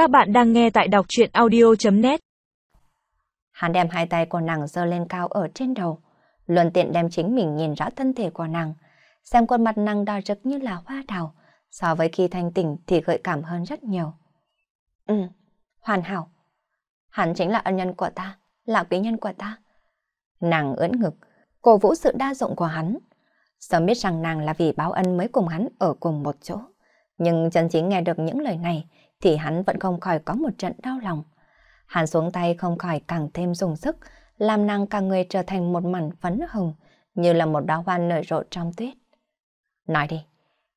Các bạn đang nghe tại đọc chuyện audio.net Hắn đem hai tay của nàng dơ lên cao ở trên đầu, luận tiện đem chính mình nhìn rõ thân thể của nàng, xem khuôn mặt nàng đỏ rực như là hoa đào, so với khi thanh tỉnh thì gợi cảm hơn rất nhiều. Ừ, hoàn hảo. Hắn chính là ân nhân của ta, là quý nhân của ta. Nàng ưỡn ngực, cổ vũ sự đa dụng của hắn. Sớm biết rằng nàng là vì báo ân mới cùng hắn ở cùng một chỗ. Nhưng chân chính nghe được những lời này thì hắn vẫn không khỏi có một trận đau lòng. Hắn xuống tay không khỏi càng thêm dùng sức, làm nàng cả người trở thành một mảnh phấn hồng, như là một đóa hoa nở rộ trong tuyết. Nói đi,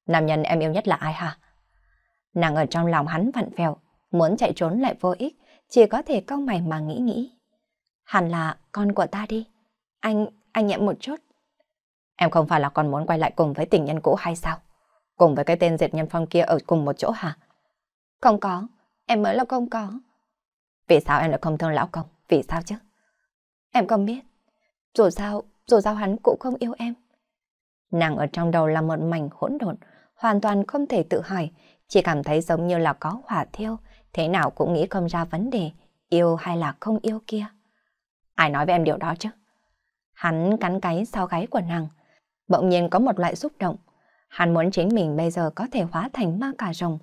nam nhân em yêu nhất là ai hả? Nàng ở trong lòng hắn vặn vẹo, muốn chạy trốn lại vô ích, chỉ có thể cau mày mà nghĩ nghĩ. Hẳn là con của ta đi. Anh, anh nhẹ một chút. Em không phải là còn muốn quay lại cùng với tình nhân cũ hay sao? Cùng với cái tên diệt nhân phong kia ở cùng một chỗ hả? Không có, em mới là không có. Vì sao em lại không thương lão công? Vì sao chứ? Em không biết. Dù sao, dù sao hắn cũng không yêu em. Nàng ở trong đầu là một mảnh hỗn độn, hoàn toàn không thể tự hỏi, chỉ cảm thấy giống như là có hỏa thiêu, thế nào cũng nghĩ không ra vấn đề, yêu hay là không yêu kia. Ai nói với em điều đó chứ? Hắn cắn cái sau gáy của nàng, bỗng nhiên có một loại xúc động. Hắn muốn chính mình bây giờ có thể hóa thành ma cà rồng,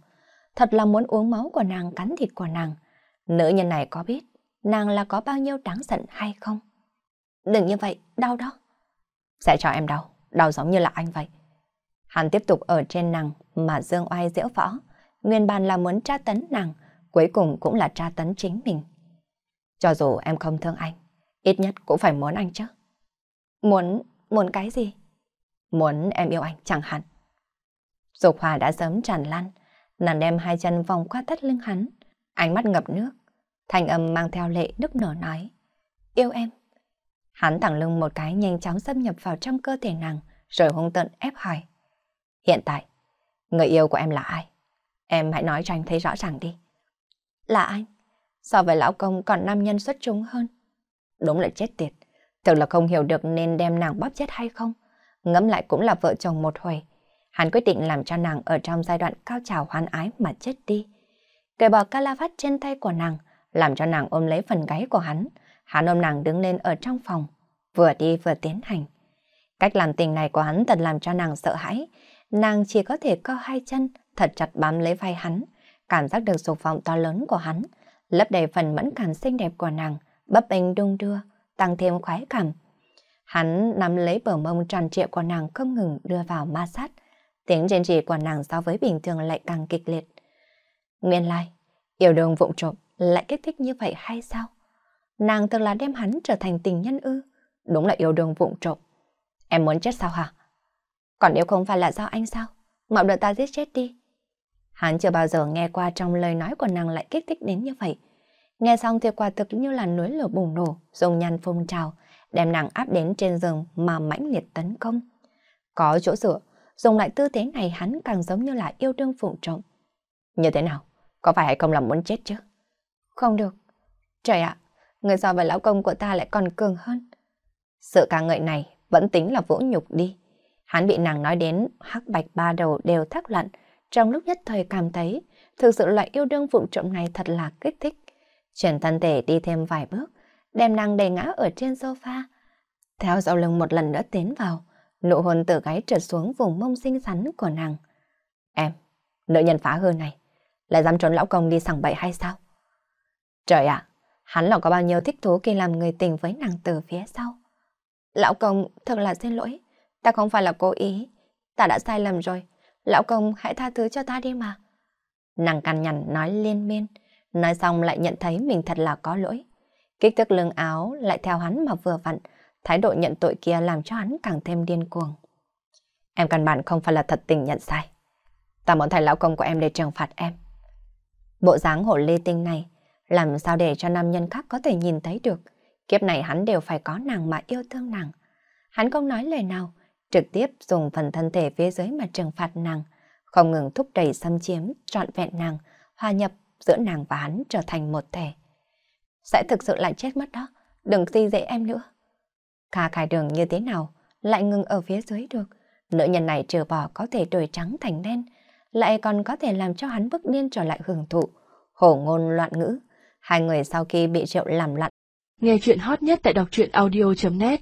thật là muốn uống máu của nàng cắn thịt của nàng. Nữ nhân này có biết nàng là có bao nhiêu đáng giận hay không? Đừng như vậy, đau đó. Sẽ cho em đau, đau giống như là anh vậy. Hắn tiếp tục ở trên nàng mà dương oai diễu võ. Nguyên bản là muốn tra tấn nàng, cuối cùng cũng là tra tấn chính mình. Cho dù em không thương anh, ít nhất cũng phải muốn anh chứ. Muốn, muốn cái gì? Muốn em yêu anh chẳng hạn. Dục hòa đã sớm tràn lan, Nàng đem hai chân vòng qua thắt lưng hắn, ánh mắt ngập nước. Thanh âm mang theo lệ nức nở nói. Yêu em. Hắn thẳng lưng một cái nhanh chóng xâm nhập vào trong cơ thể nàng, rồi hung tận ép hỏi. Hiện tại, người yêu của em là ai? Em hãy nói cho anh thấy rõ ràng đi. Là anh. So với lão công còn nam nhân xuất chúng hơn. Đúng là chết tiệt. Thực là không hiểu được nên đem nàng bóp chết hay không. Ngẫm lại cũng là vợ chồng một hồi. Hắn quyết định làm cho nàng ở trong giai đoạn cao trào hoan ái mà chết đi. Cởi bỏ calavat trên tay của nàng, làm cho nàng ôm lấy phần gáy của hắn. Hắn ôm nàng đứng lên ở trong phòng, vừa đi vừa tiến hành. Cách làm tình này của hắn thật làm cho nàng sợ hãi. Nàng chỉ có thể co hai chân, thật chặt bám lấy vai hắn, cảm giác được dục vọng to lớn của hắn, lấp đầy phần mẫn cảm xinh đẹp của nàng, bấp bênh đung đưa, tăng thêm khoái cảm. Hắn nắm lấy bờ mông tròn trịa của nàng không ngừng đưa vào ma sát, Tiếng trên rỉ của nàng so với bình thường lại càng kịch liệt. Nguyên lai, like, yêu đương vụng trộm lại kích thích như vậy hay sao? Nàng từng là đem hắn trở thành tình nhân ư? Đúng là yêu đương vụng trộm. Em muốn chết sao hả? Còn nếu không phải là do anh sao? Mạo đợi ta giết chết đi. Hắn chưa bao giờ nghe qua trong lời nói của nàng lại kích thích đến như vậy. Nghe xong thì quả thực như là núi lửa bùng nổ, dùng nhăn phun trào, đem nàng áp đến trên giường mà mãnh liệt tấn công. Có chỗ dựa, dùng lại tư thế này hắn càng giống như là yêu đương phụ trọng. Như thế nào? Có phải hay không là muốn chết chứ? Không được. Trời ạ, người so với lão công của ta lại còn cường hơn. Sự ca ngợi này vẫn tính là vũ nhục đi. Hắn bị nàng nói đến hắc bạch ba đầu đều thắc lặn, trong lúc nhất thời cảm thấy thực sự loại yêu đương vụ trộm này thật là kích thích. Chuyển thân thể đi thêm vài bước, đem nàng đầy ngã ở trên sofa. Theo sau lưng một lần nữa tiến vào, Nụ hôn từ gáy trượt xuống vùng mông xinh xắn của nàng. Em, nữ nhân phá hư này, lại dám trốn lão công đi sằng bậy hay sao? Trời ạ, hắn là có bao nhiêu thích thú khi làm người tình với nàng từ phía sau. Lão công, thật là xin lỗi, ta không phải là cố ý, ta đã sai lầm rồi, lão công hãy tha thứ cho ta đi mà. Nàng cằn nhằn nói liên miên, nói xong lại nhận thấy mình thật là có lỗi. Kích thước lưng áo lại theo hắn mà vừa vặn, thái độ nhận tội kia làm cho hắn càng thêm điên cuồng. Em căn bản không phải là thật tình nhận sai. Ta muốn thay lão công của em để trừng phạt em. Bộ dáng hổ lê tinh này, làm sao để cho nam nhân khác có thể nhìn thấy được. Kiếp này hắn đều phải có nàng mà yêu thương nàng. Hắn không nói lời nào, trực tiếp dùng phần thân thể phía dưới mà trừng phạt nàng, không ngừng thúc đẩy xâm chiếm, trọn vẹn nàng, hòa nhập giữa nàng và hắn trở thành một thể. Sẽ thực sự lại chết mất đó, đừng si dễ em nữa. Kha khai đường như thế nào, lại ngừng ở phía dưới được. Nữ nhân này trừ bỏ có thể đổi trắng thành đen, lại còn có thể làm cho hắn bức điên trở lại hưởng thụ. hổ ngôn loạn ngữ. Hai người sau khi bị triệu làm lặn. Nghe chuyện hot nhất tại đọc truyện audio.net